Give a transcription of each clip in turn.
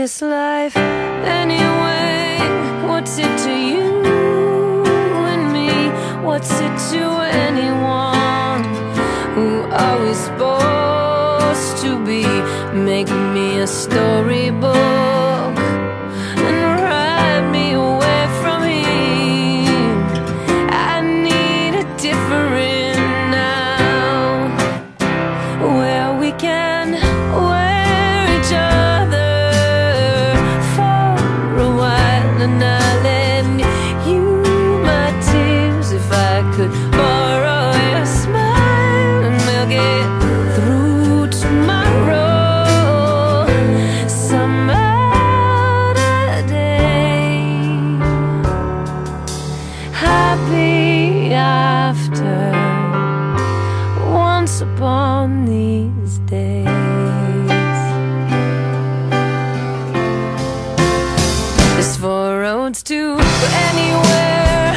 this life anyway? What's it to you and me? What's it to anyone who are we supposed to be? Make me a storyboard. upon these days. There's four roads to anywhere,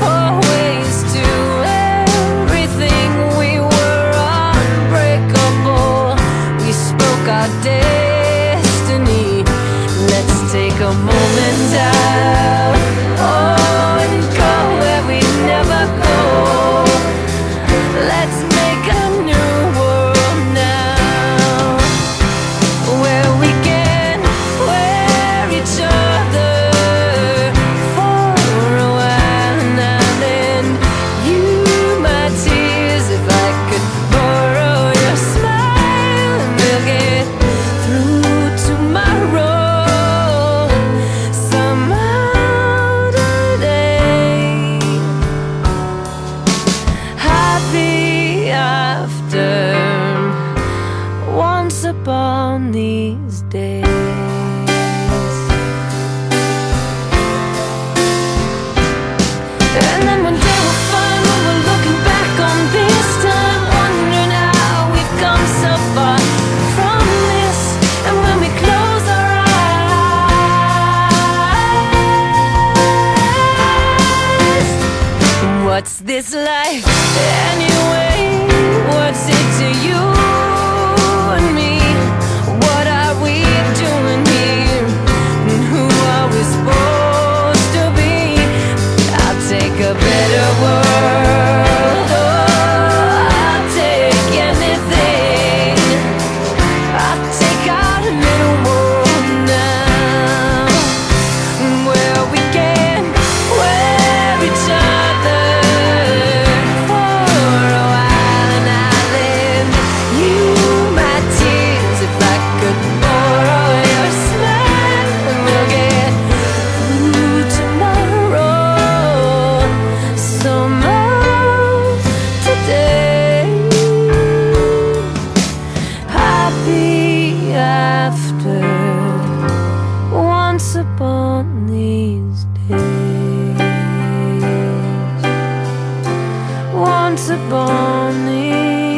four ways to everything. We were unbreakable, we spoke our destiny. Let's take a moment out. Oh, and go where we never go. Let's this life. once upon thee.